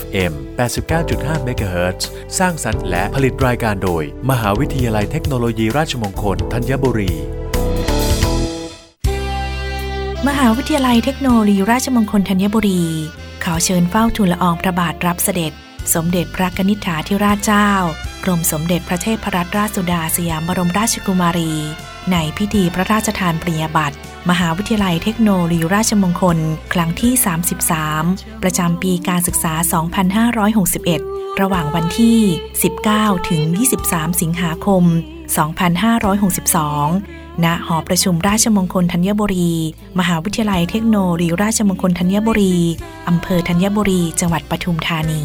FM 89.5 MHz สร้างสรรค์และผลิตรายการโดย มหาวิทยาลัยเทคโนโลยีราชมงคลธัญบุรี มหาวิทยาลัยเทคโนโลยีราชมงคลธัญบุรี ขอเชิญเฝ้าทูลละอองพระบาทรับเสด็จ สมเด็จพระนิษฐาธิราชเจ้า กรมสมเด็จพระเทพรัตนราชสุดาสยามบรมราชกุมารีในพิธีพระราชทานปริญญาบัตรมหาวิทยาลัยเทคโนโลยีราชมงคล ครั้งที่ 33 ประจำปีการศึกษา 2561 ระหว่างวันที่ 19 ถึง 23 สิงหาคม 2562 ณ หอประชุมราชมงคลธัญบุรี มหาวิทยาลัยเทคโนโลยีราชมงคลธัญบุรี อำเภอธัญบุรี จังหวัดปทุมธานี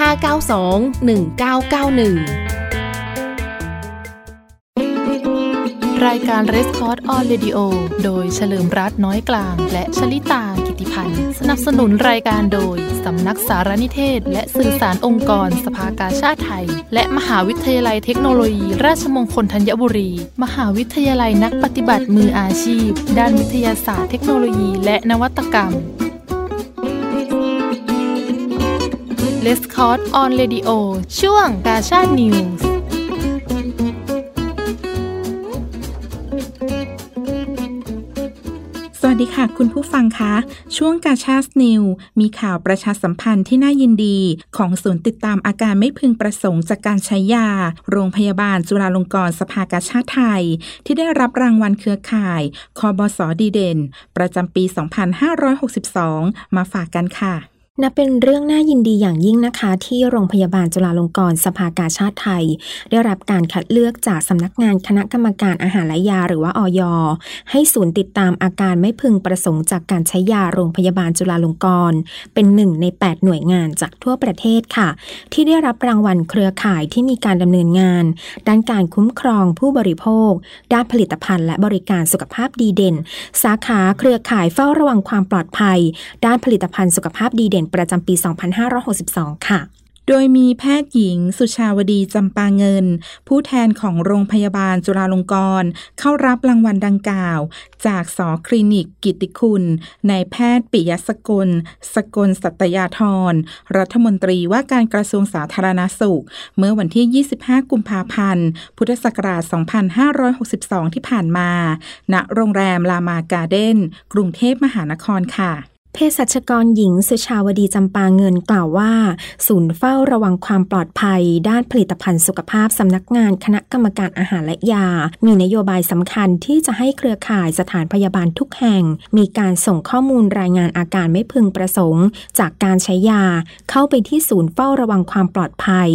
592 1991 รายการ r e s c o r d on Radio โดยเฉลิมรัตน์น้อยกลาง และชลิตากิติพันธ์ สนับสนุนรายการโดย สำนักสารนิเทศ และสื่อสารองค์กรสภากาชาติไทย และมหาวิทยาลัยเทคโนโลยี ราชมงคลธัญบุรี มหาวิทยาลัยนักปฏิบัติมืออาชีพ ด้านวิทยาศาสตร์เทคโนโลยี และนวัตกรรม l e s c o r d on Radio ช่วงกาชาตินิวส์สวัสดีค่ะ คุณผู้ฟังคะ ช่วงกาชาสนิว มีข่าวประชาสัมพันธ์ที่น่ายินดี ของศูนย์ติดตามอาการไม่พึงประสงค์จากการใช้ยา โรงพยาบาลจุฬาลงกรณ์สภากาชาติไทย ที่ได้รับรางวัลเครือข่าย คอบสดีเด่น ประจำปี 2562 มาฝากกันค่ะ นับเป็นเรื่องน่ายินดีอย่างยิ่งนะคะ ที่โรงพยาบาลจุฬาลงกรณ์สภากาชาติไทย ได้รับการคัดเลือกจากสำนักงานคณะกรรมการอาหารและยาหรือว่าออยให้ศูนย์ติดตามอาการไม่พึงประสงค์จากการใช้ยาโรงพยาบาลจุฬาลงกรณ์เป็นหนึ่งใน 8 หน่วยงานจากทั่วประเทศค่ะ ที่ได้รับรางวัลเครือข่ายที่มีการดำเนินงาน ด้านการคุ้มครองผู้บริโภค ด้านผลิตภัณฑ์และบริการสุขภาพดีเด่น สาขาเครือข่ายเฝ้าระวังความปลอดภัย ด้านผลิตภัณฑ์สุขภาพดีเด่นประจำปี 2562 ค่ะโดยมีแพทย์หญิงสุชาวดีจำปาเงิน ผู้แทนของโรงพยาบาลจุฬาลงกรณ์เข้ารับรางวัลดังกล่าว จากสอคลินิกกิติคุณนายแพทย์ปิยสกล สกลสัตยาธร รัฐมนตรีว่าการกระทรวงสาธารณาสุข เมื่อวันที่ 25 กุมภาพันธ์ พุทธศักราช 2562 ที่ผ่านมา ณ โรงแรมลามาการ์เด้น กรุงเทพมหานครค่ะ เภสัชกรหญิงสุชาวดีจำปาเงินกล่าวว่า ศูนย์เฝ้าระวังความปลอดภัย ด้านผลิตภัณฑ์สุขภาพสำนักงานคณะกรรมการอาหารและยา มีนโยบายสำคัญที่จะให้เครือข่ายสถานพยาบาลทุกแห่ง มีการส่งข้อมูลรายงานอาการไม่พึงประสงค์ จากการใช้ยา เข้าไปที่ศูนย์เฝ้าระวังความปลอดภัย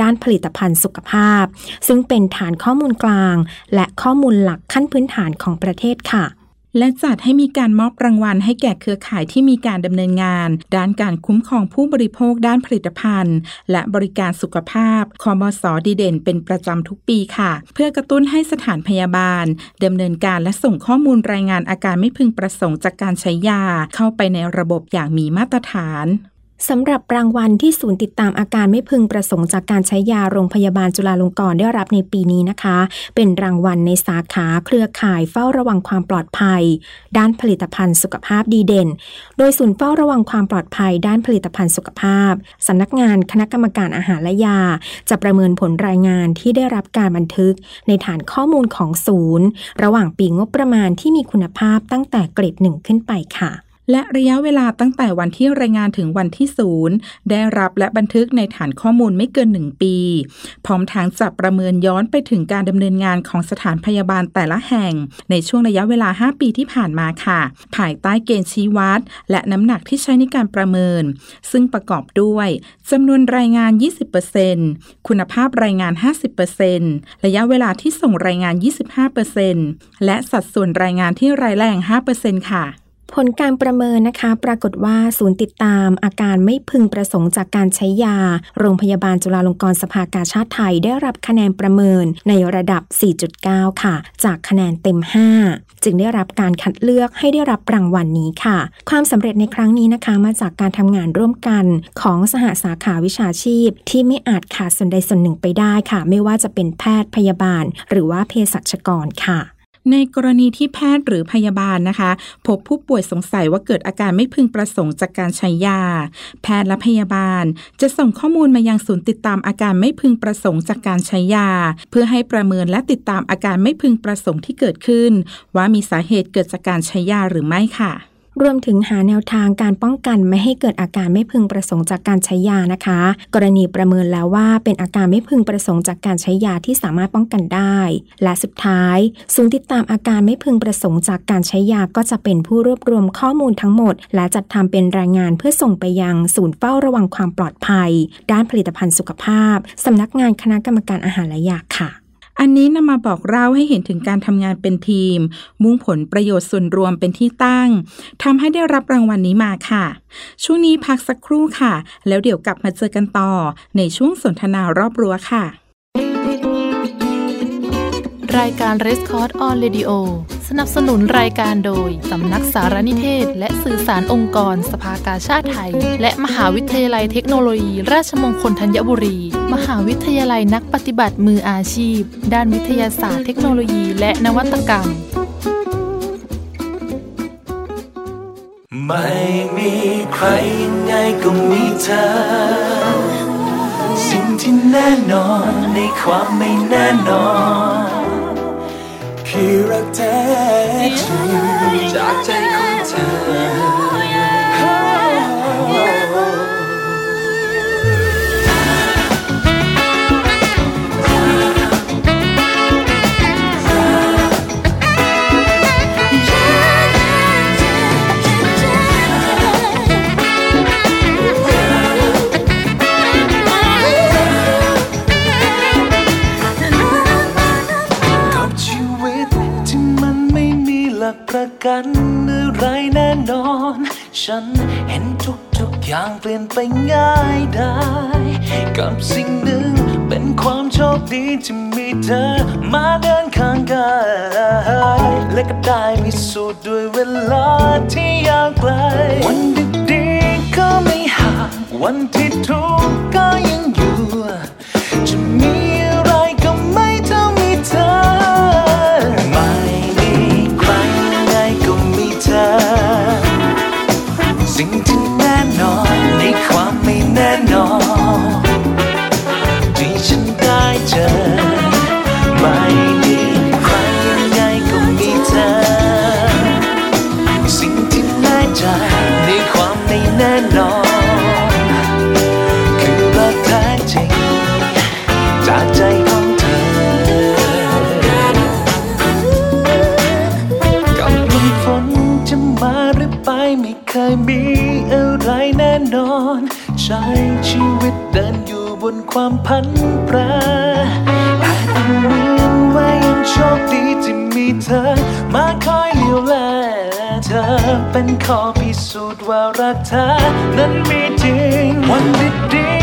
ด้านผลิตภัณฑ์สุขภาพ ซึ่งเป็นฐานข้อมูลกลาง และข้อมูลหลักขั้นพื้นฐานของประเทศค่ะ และจัดให้มีการมอบรางวัลให้แก่เครือข่ายที่มีการดำเนินงาน ด้านการคุ้มครองผู้บริโภคด้านผลิตภัณฑ์ และบริการสุขภาพคอมสอดีเด่น เป็นประจำทุกปีค่ะ เพื่อกระตุ้นให้สถานพยาบาลดำเนินการและส่งข้อมูลรายงานอาการไม่พึงประสงค์จากการใช้ยา เข้าไปในระบบอย่างมีมาตรฐาน สำหรับรางวัลที่ศูนย์ติดตามอาการไม่พึงประสงค์จากการใช้ยาโรงพยาบาลจุฬาลงกรณ์ได้รับในปีนี้นะคะ เป็นรางวัลในสาขาเครือข่ายเฝ้าระวังความปลอดภัย ด้านผลิตภัณฑ์สุขภาพดีเด่น โดยศูนย์เฝ้าระวังความปลอดภัย ด้านผลิตภัณฑ์สุขภาพสำนักงานคณะกรรมการอาหารและยา จะประเมินผลรายงานที่ได้รับการบันทึก ในฐานข้อมูลของศูนย์ ระหว่างปีงบประมาณที่มีคุณภาพตั้งแต่เกรดหนึ่งขึ้นไปค่ะ และระยะเวลาตั้งแต่วันที่รายงานถึงวันที่ศูนย์ได้รับและบันทึกในฐานข้อมูลไม่เกินหนึ่งปี พร้อมทางจับประเมินย้อนไปถึงการดำเนินงานของสถานพยาบาลแต่ละแห่ง ในช่วงระยะเวลา 5 ปีที่ผ่านมาค่ะ ภายใต้เกณฑ์ชี้วัด และน้ำหนักที่ใช้ในการประเมิน ซึ่งประกอบด้วยจำนวนรายงาน 20%คุณภาพรายงาน 50%ระยะเวลาที่ส่งรายงาน 25%และสัดส่วนรายงานที่รายแรง 5%ค่ะ ผลการประเมินนะคะ ปรากฏว่าศูนย์ติดตามอาการไม่พึงประสงค์จากการใช้ยา โรงพยาบาลจุฬาลงกรณ์สภากาชาติไทยได้รับคะแนนประเมินในระดับ 4.9 ค่ะ จากคะแนนเต็ม 5 จึงได้รับการคัดเลือกให้ได้รับรางวัลนนี้ค่ะ ความสำเร็จในครั้งนี้นะคะมาจากการทำงานร่วมกันของสหสาขาวิชาชีพ ที่ไม่อาจขาดส่วนใดส่วนหนึ่งไปได้ค่ะ ไม่ว่าจะเป็นแพทย์พยาบาล หรือว่าเภสัชกรค่ะ ในกรณีที่แพทย์หรือพยาบาลนะคะ พบผู้ป่วยสงสัยว่าเกิดอาการไม่พึงประสงค์จากการใช้ยา แพทย์และพยาบาล จะส่งข้อมูลมายังศูนย์ติดตามอาการไม่พึงประสงค์จากการใช้ยา เพื่อให้ประเมินและติดตามอาการไม่พึงประสงค์ที่เกิดขึ้น ว่ามีสาเหตุเกิดจากการใช้ยาหรือไม่ค่ะ รวมถึงหาแนวทางการป้องกันไม่ให้เกิดอาการไม่พึงประสงค์จากการใช้ยานะคะ กรณีประเมินแล้วว่าเป็นอาการไม่พึงประสงค์จากการใช้ยาที่สามารถป้องกันได้ และสุดท้ายศูนย์ติดตามอาการไม่พึงประสงค์จากการใช้ยาก็จะเป็นผู้รวบรวมข้อมูลทั้งหมด และจัดทำเป็นรายงานเพื่อส่งไปยังศูนย์เฝ้าระวังความปลอดภัย ด้านผลิตภัณฑ์สุขภาพสำนักงานคณะกรรมการอาหารและยาค่ะ อันนี้นำมาบอกเล่าให้เห็นถึงการทำงานเป็นทีม มุ่งผลประโยชน์ส่วนรวมเป็นที่ตั้งทำให้ได้รับรางวัลนนี้มาค่ะ ช่วงนี้พักสักครู่ค่ะ แล้วเดี๋ยวกลับมาเจอกันต่อ ในช่วงสนทนารอบรั้วค่ะ รายการ r e s c o r d on Radio สนับสนุนรายการโดย สำนักสารนิเทศ และสื่อสารองค์กร สภากาชาติไทย และมหาวิทยาลัยเทคโนโลยี ราชมงคลธัญบุรี มหาวิทยาลัยนักปฏิบัติมืออาชีพ ด้านวิทยาศาสตร์เทคโนโลยี และนวัตกรรม ไม่มีใครยังไงก็มีเธอ สิ่งที่แน่นอนในความไม่แน่นอน พี่รักแท้จริงจากใจของเธอ ฉันเห็นทุกทุกอย่างเปลี่ยนไปง่ายได้ กับสิ่งหนึ่งเป็นความโชคดีที่มีเธอมาเดินข้างกายและก็ได้มีสูตรด้วยเวลาที่ยาวไกล วันดีๆก็ไม่ห่างวันที่ทุกข์ก็ย ความพันแปรแต่ก็เหมือนว่ายังโชคดีที่มีเธอ มาคอยเลี้ยวแลเธอเป็นข้อพิสูจน์ว่ารักเธอ นั้นมีจริงวันดี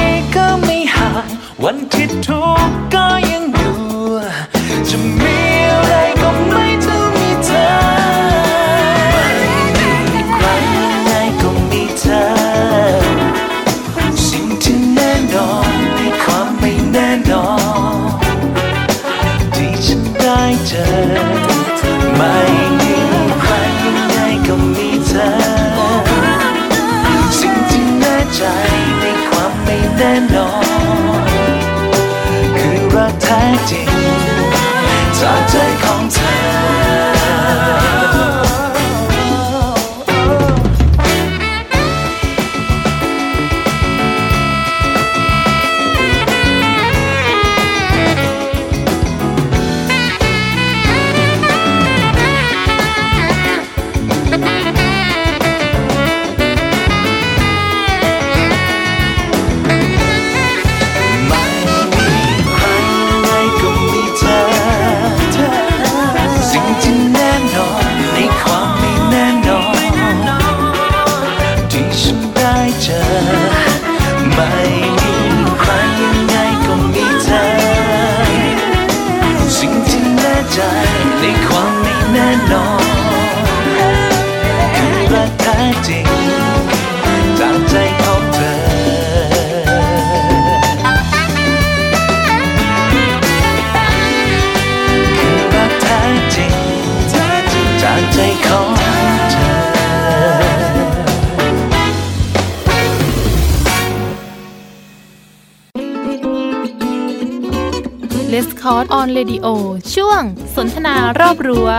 ออร์ on radio ช่วงสนทนารอบรั้ว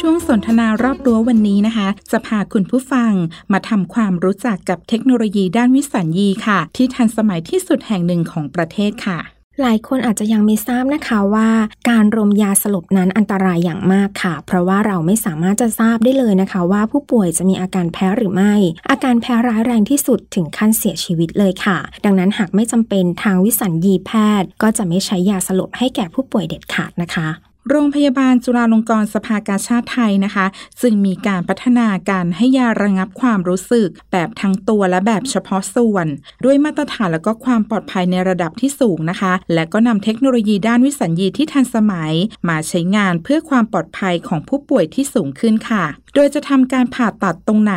ช่วงสนทนารอบรั้ววันนี้นะคะ จะพาคุณผู้ฟังมาทำความรู้จักกับเทคโนโลยีด้านวิสัญญีค่ะ ที่ทันสมัยที่สุดแห่งหนึ่งของประเทศค่ะ หลายคนอาจจะยังไม่ทราบนะคะว่า การรมยาสลบนั้นอันตรายอย่างมากค่ะ เพราะว่าเราไม่สามารถจะทราบได้เลยนะคะ ว่าผู้ป่วยจะมีอาการแพ้หรือไม่ อาการแพ้ร้ายแรงที่สุดถึงขั้นเสียชีวิตเลยค่ะ ดังนั้นหากไม่จำเป็นทางวิสัญญีแพทย์ ก็จะไม่ใช้ยาสลบให้แก่ผู้ป่วยเด็ดขาดนะคะ โรงพยาบาลจุฬาลงกรณ์สภากาชาติไทยนะคะ จึงมีการพัฒนาการให้ยาระงับความรู้สึก แบบทั้งตัวและแบบเฉพาะส่วน ด้วยมาตรฐานและก็ความปลอดภัยในระดับที่สูงนะคะ และก็นำเทคโนโลยีด้านวิสัญญีที่ทันสมัย มาใช้งานเพื่อความปลอดภัยของผู้ป่วยที่สูงขึ้นค่ะ โดยจะทำการผ่าตัดตรงไหน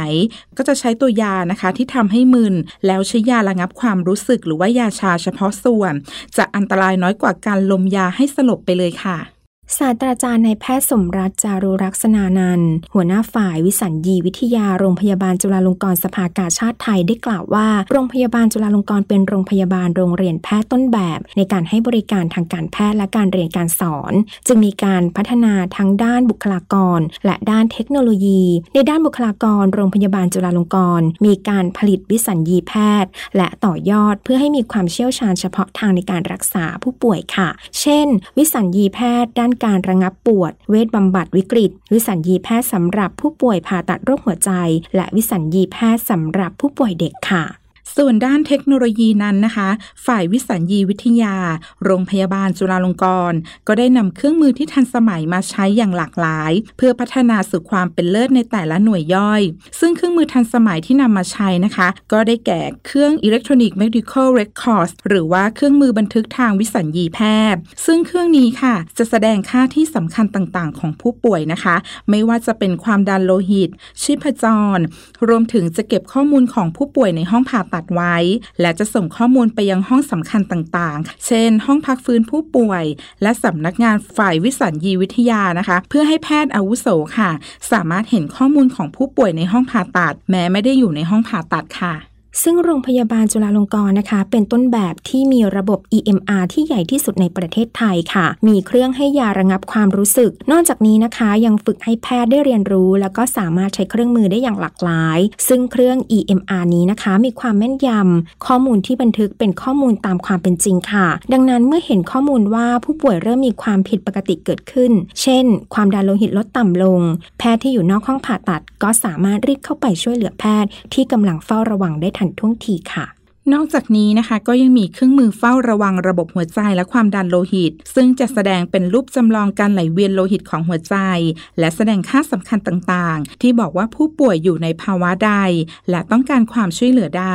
ก็จะใช้ตัวยานะคะที่ทำให้มึนแล้วใช้ยาระงับความรู้สึก หรือว่ายาชาเฉพาะส่วน จะอันตรายน้อยกว่าการลมยาให้สลบไปเลยค่ะ ศาสตราจารย์นายแพทย์สมรัตจารุรักษนานันหัวหน้าฝ่ายวิสัญญีวิทยาโรงพยาบาลจุฬาลงกรณ์สภากาชาติไทยได้กล่าวว่า โรงพยาบาลจุฬาลงกรณ์เป็นโรงพยาบาลโรงเรียนแพทย์ต้นแบบ ในการให้บริการทางการแพทย์และการเรียนการสอน จึงมีการพัฒนาทั้งด้านบุคลากร และด้านเทคโนโลยี ในด้านบุคลากร โรงพยาบาลจุฬาลงกรณ์มีการผลิตวิสัญญีแพทย์ และต่อยอดเพื่อให้มีความเชี่ยวชาญเฉพาะทางในการรักษาผู้ป่วยค่ะ เช่น วิสัญญีแพทย์ด้านการระงับปวด เวชบำบัดวิกฤต วิสัญญีแพทย์สำหรับผู้ป่วยผ่าตัดโรคหัวใจ และวิสัญญีแพทย์สำหรับผู้ป่วยเด็กค่ะ ส่วนด้านเทคโนโลยีนั้นนะคะ ฝ่ายวิสัญญีวิทยา โรงพยาบาลจุฬาลงกรณ์ก็ได้นำเครื่องมือที่ทันสมัยมาใช้อย่างหลากหลาย เพื่อพัฒนาสู่ความเป็นเลิศในแต่ละหน่วยย่อย ซึ่งเครื่องมือทันสมัยที่นำมาใช้นะคะ ก็ได้แก่เครื่อง Electronic Medical Records หรือว่าเครื่องมือบันทึกทางวิสัญญีแพทย์ ซึ่งเครื่องนี้ค่ะ จะแสดงค่าที่สำคัญต่างๆ ของผู้ป่วยนะคะ ไม่ว่าจะเป็นความดันโลหิต ชีพจร รวมถึงจะเก็บข้อมูลของผู้ป่วยในห้องผ่าตัดดไว้ และจะส่งข้อมูลไปยังห้องสำคัญต่างๆ เช่น ห้องพักฟื้นผู้ป่วย และสำนักงานฝ่ายวิสัญญีวิทยานะคะ เพื่อให้แพทย์อาวุโสค่ะ สามารถเห็นข้อมูลของผู้ป่วยในห้องผ่าตัด แม้ไม่ได้อยู่ในห้องผ่าตัดค่ะ ซึ่งโรงพยาบาลจุฬาลงกรณ์นะคะ เป็นต้นแบบที่มีระบบ EMR ที่ใหญ่ที่สุดในประเทศไทยค่ะ มีเครื่องให้ยาระงับความรู้สึก นอกจากนี้นะคะ ยังฝึกให้แพทย์ได้เรียนรู้ แล้วก็สามารถใช้เครื่องมือได้อย่างหลากหลาย ซึ่งเครื่อง EMR นี้นะคะ มีความแม่นยำข้อมูลที่บันทึกเป็นข้อมูลตามความเป็นจริงค่ะ ดังนั้นเมื่อเห็นข้อมูลว่าผู้ป่วยเริ่มมีความผิดปกติเกิดขึ้น เช่น ความดันโลหิตลดต่ำลง แพทย์ที่อยู่นอกห้องผ่าตัด ก็สามารถรีบเข้าไปช่วยเหลือแพทย์ ที่กำลังเฝ้าระวังได้ทันท่วงทีค่ะนอกจากนี้นะคะก็ยังมีเครื่องมือเฝ้าระวังระบบหัวใจและความดันโลหิต ซึ่งจะแสดงเป็นรูปจำลองการไหลเวียนโลหิตของหัวใจ และแสดงค่าสำคัญต่างๆ ที่บอกว่าผู้ป่วยอยู่ในภาวะใด และต้องการความช่วยเหลือใด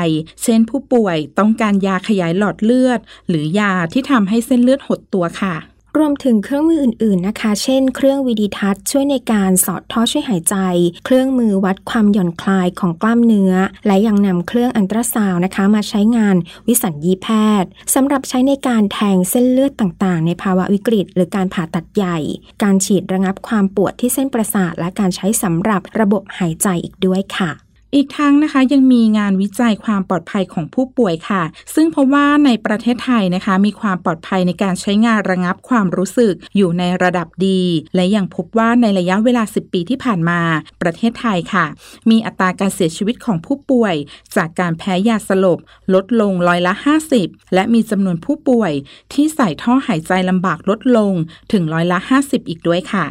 เช่น ผู้ป่วยต้องการยาขยายหลอดเลือด หรือยาที่ทำให้เส้นเลือดหดตัวค่ะ รวมถึงเครื่องมืออื่นๆนะคะ เช่น เครื่องวิดีทัศน์ช่วยในการสอดท่อช่วยหายใจ เครื่องมือวัดความหย่อนคลายของกล้ามเนื้อ และยังนำเครื่องอันตราซาวนะคะ มาใช้งานวิสัญญีแพทย์สำหรับใช้ในการแทงเส้นเลือดต่างๆ ในภาวะวิกฤต หรือการผ่าตัดใหญ่ การฉีดระงับความปวดที่เส้นประสาท และการใช้สำหรับระบบหายใจอีกด้วยค่ะ อีกทั้งนะคะยังมีงานวิจัยความปลอดภัยของผู้ป่วยค่ะ ซึ่งเพราะว่าในประเทศไทยนะคะ มีความปลอดภัยในการใช้งานระงับความรู้สึกอยู่ในระดับดี และยังพบว่าในระยะเวลา 10 ปีที่ผ่านมา ประเทศไทยค่ะ มีอัตราการเสียชีวิตของผู้ป่วย จากการแพ้ยาสลบ ลดลงร้อยละ 50 และมีจำนวนผู้ป่วย ที่ใส่ท่อหายใจลำบากลดลงถึงร้อยละ 50 อีกด้วยค่ะ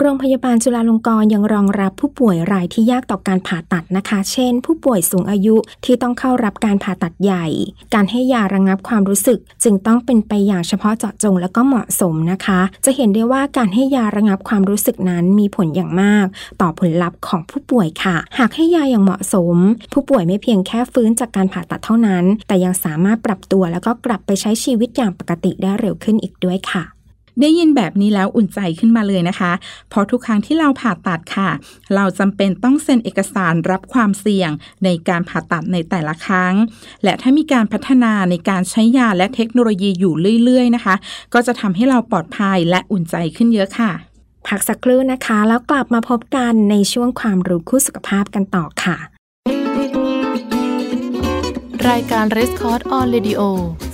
โรงพยาบาลจุฬาลงกรณ์ยังรองรับผู้ป่วยรายที่ยากต่อการผ่าตัดนะคะ เช่น ผู้ป่วยสูงอายุที่ต้องเข้ารับการผ่าตัดใหญ่ การให้ยาระงับความรู้สึก จึงต้องเป็นไปอย่างเฉพาะเจาะจงและก็เหมาะสมนะคะ จะเห็นได้ว่าการให้ยาระงับความรู้สึกนั้นมีผลอย่างมาก ต่อผลลัพธ์ของผู้ป่วยค่ะ หากให้ยาอย่างเหมาะสม ผู้ป่วยไม่เพียงแค่ฟื้นจากการผ่าตัดเท่านั้น แต่ยังสามารถปรับตัวแล้วก็กลับไปใช้ชีวิตอย่างปกติได้เร็วขึ้นอีกด้วยค่ะ ได้ยินแบบนี้แล้วอุ่นใจขึ้นมาเลยนะคะ เพราะทุกครั้งที่เราผ่าตัดค่ะ เราจำเป็นต้องเซ็นเอกสารรับความเสี่ยงในการผ่าตัดในแต่ละครั้ง และถ้ามีการพัฒนาในการใช้ยาและเทคโนโลยีอยู่เรื่อยๆนะคะ ก็จะทำให้เราปลอดภัยและอุ่นใจขึ้นเยอะค่ะพักสักครู่นะคะ แล้วกลับมาพบกันในช่วงความรู้คู่สุขภาพกันต่อค่ะ รายการ r e s c o r d on Radio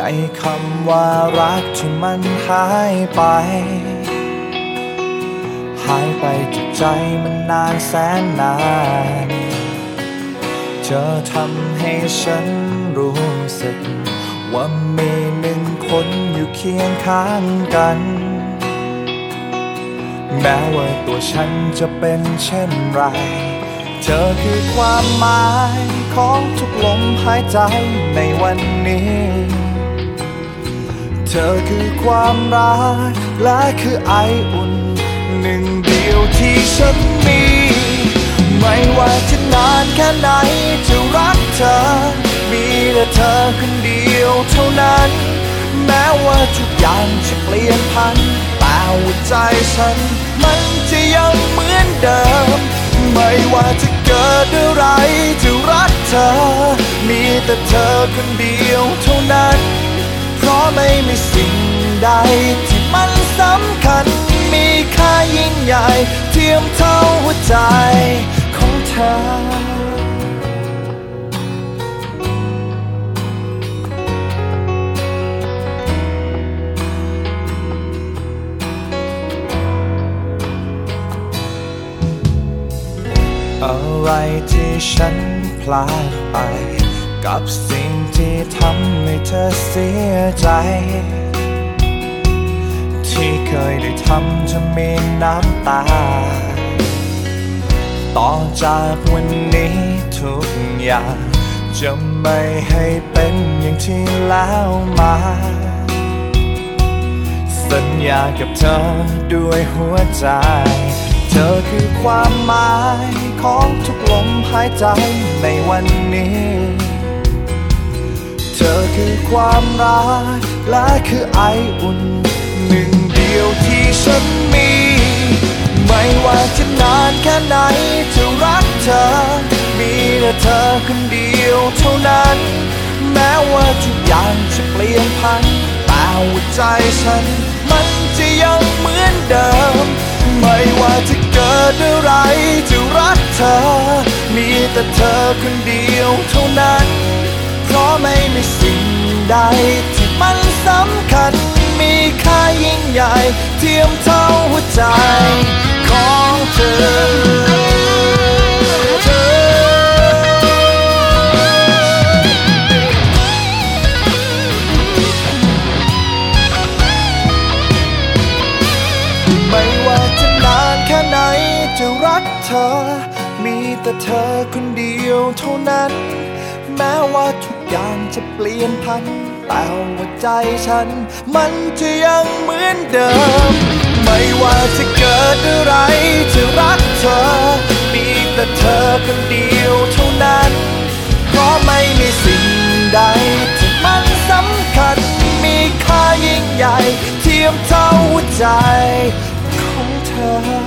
ในคำว่ารักที่มันหายไป หายไปจากใจมันนานแสนนาน เธอทำให้ฉันรู้สึก ว่ามีหนึ่งคนอยู่เคียงข้างกัน แม้ว่าตัวฉันจะเป็นเช่นไร เธอคือความหมายของทุกลมหายใจในวันนี้ เธอคือความรัก และคือไออุ่น หนึ่งเดียวที่ฉันมี ไม่ว่าจะนานแค่ไหนจะรักเธอ มีแต่เธอคนเดียวเท่านั้น แม้ว่าทุกอย่างจะเปลี่ยนพัน แต่หัวใจฉัน มันจะยังเหมือนเดิม ไม่ว่าจะเกิดอะไรจะรักเธอ มีแต่เธอคนเดียวเท่านั้น ไม่มีสิ่งใด ที่มันสำคัญ มีค่ายิ่งใหญ่ เทียมเท่าหัวใจของเธออะไรที่ฉันพลาดไป กับสิ่งที่ทำให้เธอเสียใจ ที่เคยได้ทำจะมีน้ำตา ต่อจากวันนี้ทุกอย่าง จะไม่ให้เป็นอย่างที่แล้วมา สัญญากับเธอด้วยหัวใจ เธอคือความหมายของทุกลมหายใจในวันนี้ เธอคือความรัก และคือไออุ่น หนึ่งเดียวที่ฉันมี ไม่ว่าจะนานแค่ไหนจะรักเธอ มีแต่เธอคนเดียวเท่านั้น แม้ว่าทุกอย่างจะเปลี่ยนพันแต่หัวใจฉัน มันจะยังเหมือนเดิม ไม่ว่าจะเกิดอะไรจะรักเธอ มีแต่เธอคนเดียวเท่านั้น เพราะไม่มีสิ่งใด ที่มันสำคัญมีค่ายิ่งใหญ่ เทียมเท่าหัวใจของเธอไม่ว่าจะนานแค่ไหนจะรักเธอ มีแต่เธอคนเดียวเท่านั้น แม้ว่าทุก อย่างจะเปลี่ยนพัน แต่หัวใจฉัน มันจะยังเหมือนเดิม ไม่ว่าจะเกิดอะไรจะรักเธอ มีแต่เธอคนเดียวเท่านั้น เพราะไม่มีสิ่งใดที่มันสำคัญ มีค่ายิ่งใหญ่ เทียมเท่าหัวใจของเธอ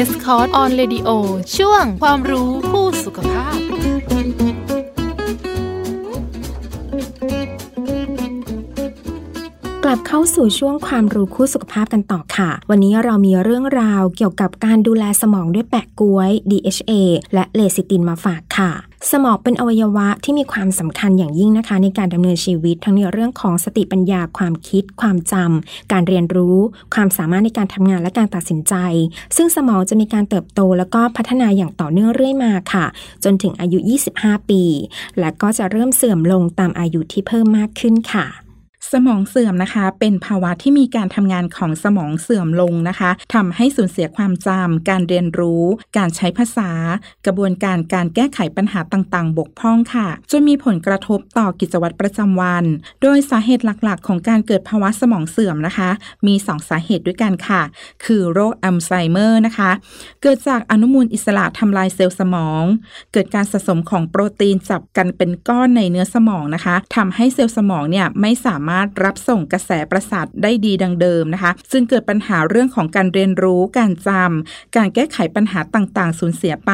เลสคอร์ on radio ช่วงความรู้คู่สุขภาพ กลับเข้าสู่ช่วงความรู้คู่สุขภาพกันต่อค่ะ วันนี้เรามีเรื่องราวเกี่ยวกับการดูแลสมองด้วยแปะกล้วย DHA และเลซิตินมาฝากค่ะ สมองเป็นอวัยวะที่มีความสำคัญอย่างยิ่งนะคะ ในการดำเนินชีวิตทั้งในเรื่องของสติปัญญาความคิด ความจำการเรียนรู้ ความสามารถในการทำงานและการตัดสินใจ ซึ่งสมองจะมีการเติบโตแล้วก็พัฒนาอย่างต่อเนื่องเรื่อยมาค่ะ จนถึงอายุ 25 ปี และก็จะเริ่มเสื่อมลงตามอายุที่เพิ่มมากขึ้นค่ะ สมองเสื่อมนะคะเป็นภาวะที่มีการทำงานของสมองเสื่อมลงนะคะทำให้สูญเสียความจำการเรียนรู้ การใช้ภาษา กระบวนการการแก้ไขปัญหาต่างๆ บกพร่องค่ะจนมีผลกระทบต่อกิจวัตรประจำวัน โดยสาเหตุหลักๆ ของการเกิดภาวะสมองเสื่อมนะคะ มี 2 สาเหตุด้วยกันค่ะ คือโรคอัลไซเมอร์นะคะ เกิดจากอนุมูลอิสระทำลายเซลล์สมอง เกิดการสะสมของโปรตีนจับกันเป็นก้อนในเนื้อสมองนะคะทำให้เซลล์สมองเนี่ยไม่สามารถรับส่งกระแสประสาทได้ดีดังเดิมนะคะ ซึ่งเกิดปัญหาเรื่องของการเรียนรู้การจำการแก้ไขปัญหาต่างๆ สูญเสียไป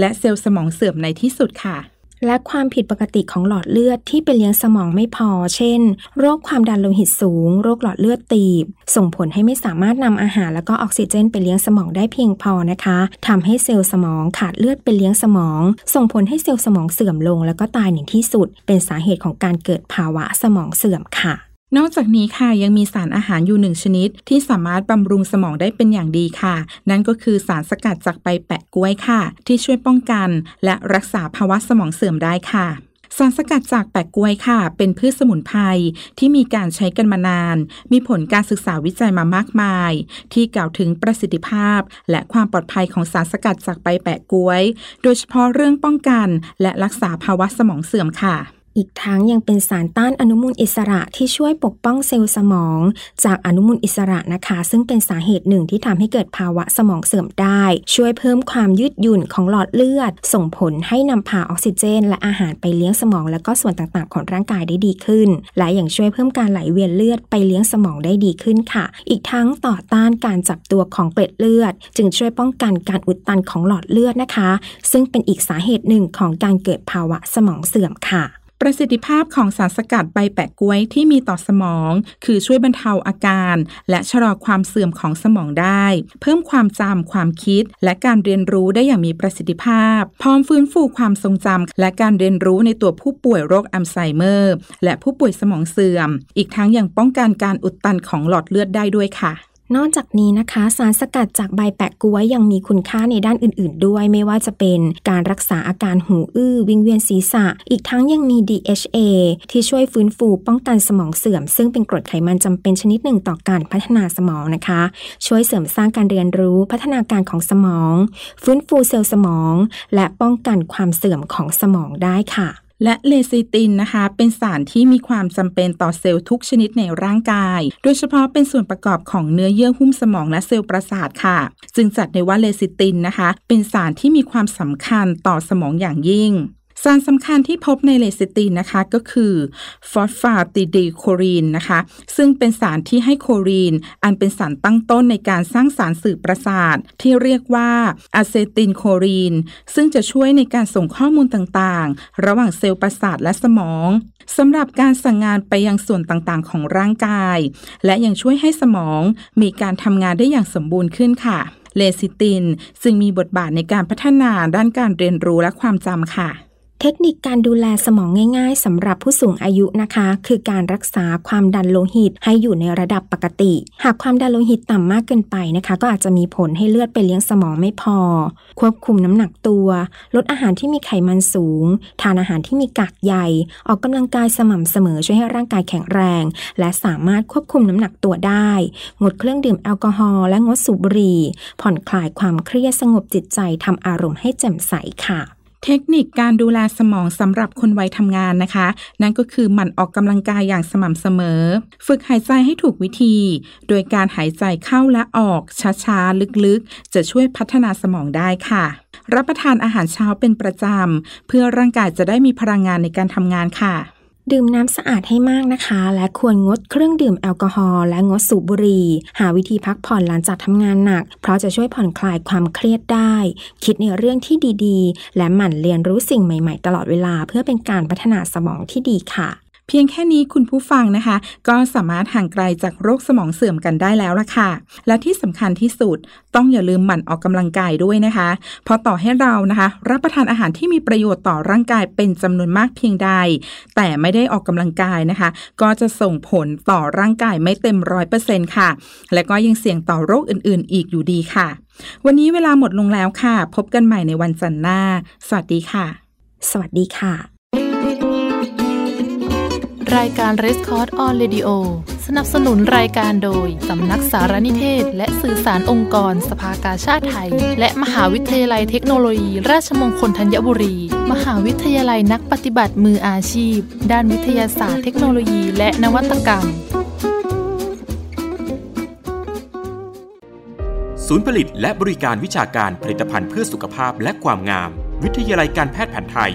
และเซลล์สมองเสื่อมในที่สุดค่ะ และความผิดปกติของหลอดเลือดที่ไปเลี้ยงสมองไม่พอ เช่น โรคความดันโลหิตสูง โรคหลอดเลือดตีบ ส่งผลให้ไม่สามารถนำอาหารและก็ออกซิเจนไปเลี้ยงสมองได้เพียงพอนะคะทำให้เซลล์สมองขาดเลือดไปเลี้ยงสมอง ส่งผลให้เซลล์สมองเสื่อมลง แล้วก็ตายในที่สุด เป็นสาเหตุของการเกิดภาวะสมองเสื่อมค่ะ นอกจากนี้ค่ะยังมีสารอาหารอยู่หนึ่งชนิด ที่สามารถบำรุงสมองได้เป็นอย่างดีค่ะ นั่นก็คือสารสกัดจากใบแปะก๊วยค่ะ ที่ช่วยป้องกันและรักษาภาวะสมองเสื่อมได้ค่ะสารสกัดจากแปะกล้วยค่ะ เป็นพืชสมุนไพรที่มีการใช้กันมานาน มีผลการศึกษาวิจัยมามากมาย ที่กล่าวถึงประสิทธิภาพ และความปลอดภัยของสารสกัดจากใบแปะกล้วย โดยเฉพาะเรื่องป้องกัน และรักษาภาวะสมองเสื่อมค่ะ อีกทั้งยังเป็นสารต้านอนุมูลอิสระที่ช่วยปกป้องเซลล์สมอง จากอนุมูลอิสระนะคะ ซึ่งเป็นสาเหตุหนึ่งที่ทำให้เกิดภาวะสมองเสื่อมได้ ช่วยเพิ่มความยืดหยุ่นของหลอดเลือด ส่งผลให้นำพาออกซิเจน และอาหารไปเลี้ยงสมอง และก็ส่วนต่างๆ ของร่างกายได้ดีขึ้น และยังช่วยเพิ่มการไหลเวียนเลือดไปเลี้ยงสมองได้ดีขึ้นค่ะ อีกทั้งต่อต้านการจับตัวของเกล็ดเลือด จึงช่วยป้องกันการอุดตันของหลอดเลือดนะคะ ซึ่งเป็นอีกสาเหตุหนึ่งของการเกิดภาวะสมองเสื่อมค่ะ ประสิทธิภาพของสารสกัดใบแปะกล้วยที่มีต่อสมอง คือช่วยบรรเทาอาการ และชะลอความเสื่อมของสมองได้ เพิ่มความจำความคิด และการเรียนรู้ได้อย่างมีประสิทธิภาพ พร้อมฟื้นฟูความทรงจำและการเรียนรู้ในตัวผู้ป่วยโรคอัลไซเมอร์ และผู้ป่วยสมองเสื่อม อีกทั้งยังป้องกันการอุดตันของหลอดเลือดได้ด้วยค่ะ นอกจากนี้นะคะ สารสกัดจากใบแปะกล้วยยังมีคุณค่าในด้านอื่น ๆ ด้วยไม่ว่าจะเป็นการรักษาอาการหูอื้อ วิงเวียนศีรษะ อีกทั้งยังมี DHA ที่ช่วยฟื้นฟูป้องกันสมองเสื่อม ซึ่งเป็นกรดไขมันจำเป็นชนิดหนึ่งต่อการพัฒนาสมองนะคะ ช่วยเสริมสร้างการเรียนรู้พัฒนาการของสมอง ฟื้นฟูเซลล์สมอง และป้องกันความเสื่อมของสมองได้ค่ะ และเลซิตินนะคะ เป็นสารที่มีความจำเป็นต่อเซลล์ทุกชนิดในร่างกาย โดยเฉพาะเป็นส่วนประกอบของเนื้อเยื่อหุ้มสมองและเซลล์ประสาทค่ะ จึงจัดได้ว่าเลซิตินนะคะ เป็นสารที่มีความสำคัญต่อสมองอย่างยิ่ง สารสำคัญที่พบในเลซิตินนะคะก็คือ phosphatidylcholine นะคะ ซึ่งเป็นสารที่ให้โครีน อันเป็นสารตั้งต้นในการสร้างสารสื่อประสาท ที่เรียกว่าอะเซตินโครีน ซึ่งจะช่วยในการส่งข้อมูลต่างๆ ระหว่างเซลล์ประสาทและสมองสำหรับการสั่งงานไปยังส่วนต่างๆ ของร่างกาย และยังช่วยให้สมองมีการทำงานได้อย่างสมบูรณ์ขึ้นค่ะเลซิติน ซึ่งมีบทบาทในการพัฒนาด้านการเรียนรู้และความจำค่ะ เทคนิคการดูแลสมองง่าย ๆสำหรับผู้สูงอายุนะคะ คือการรักษาความดันโลหิตให้อยู่ในระดับปกติ หากความดันโลหิตต่ำมากเกินไปนะคะ ก็อาจจะมีผลให้เลือดไปเลี้ยงสมองไม่พอ ควบคุมน้ำหนักตัว ลดอาหารที่มีไขมันสูง ทานอาหารที่มีกากใยออกกำลังกายสม่ำเสมอช่วยให้ร่างกายแข็งแรง และสามารถควบคุมน้ำหนักตัวได้ งดเครื่องดื่มแอลกอฮอล์และงดสูบบุหรี่ผ่อนคลายความเครียดสงบจิตใจทำอารมณ์ให้แจ่มใสค่ะ เทคนิคการดูแลสมองสำหรับคนวัยทำงานนะคะ นั่นก็คือหมั่นออกกำลังกายอย่างสม่ำเสมอ ฝึกหายใจให้ถูกวิธี โดยการหายใจเข้าและออก ช้าๆ ลึกๆ จะช่วยพัฒนาสมองได้ค่ะ รับประทานอาหารเช้าเป็นประจำ เพื่อร่างกายจะได้มีพลังงานในการทำงานค่ะ ดื่มน้ำสะอาดให้มากนะคะ และควรงดเครื่องดื่มแอลกอฮอล์และงดสูบบุหรี่ หาวิธีพักผ่อนหลังจากทำงานหนัก เพราะจะช่วยผ่อนคลายความเครียดได้ คิดในเรื่องที่ดีๆ และหมั่นเรียนรู้สิ่งใหม่ ๆ ตลอดเวลาเพื่อเป็นการพัฒนาสมองที่ดีค่ะ เพียงแค่นี้คุณผู้ฟังนะคะ ก็สามารถห่างไกลจากโรคสมองเสื่อมกันได้แล้วละค่ะ และที่สำคัญที่สุดต้องอย่าลืมหมั่นออกกำลังกายด้วยนะคะ เพราะต่อให้เรานะคะ รับประทานอาหารที่มีประโยชน์ต่อร่างกายเป็นจำนวนมากเพียงใด แต่ไม่ได้ออกกำลังกายนะคะ ก็จะส่งผลต่อร่างกายไม่เต็มร้อยเปอร์เซ็นต์ค่ะ และก็ยังเสี่ยงต่อโรคอื่น ๆ อีกอยู่ดีค่ะ วันนี้เวลาหมดลงแล้วค่ะ พบกันใหม่ในวันจันทร์หน้า สวัสดีค่ะ สวัสดีค่ะ รายการ r e s c o r d on Radio สนับสนุนรายการโดย สำนักสารนิเทศ และสื่อสารองค์กร สภากาชาติไทย และมหาวิทยาลัยเทคโนโลยี ราชมงคลธัญบุรี มหาวิทยาลัยนักปฏิบัติมืออาชีพ ด้านวิทยาศาสตร์เทคโนโลยี และนวัตกรรม ศูนย์ผลิตและบริการวิชาการผลิตภัณฑ์เพื่อสุขภาพและความงาม วิทยาลัยการแพทย์แผนไทย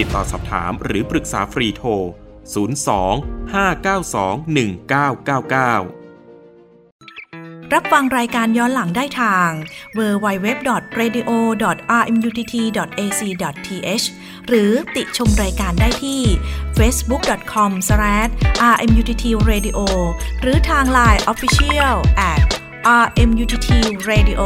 ติดต่อสอบถามหรือปรึกษาฟรีโทร 02 592 1999 รับฟังรายการย้อนหลังได้ทาง www.radio.rmutt.ac.th หรือติชมรายการได้ที่ facebook.com/rmuttradio หรือทาง Line Official at rmuttradio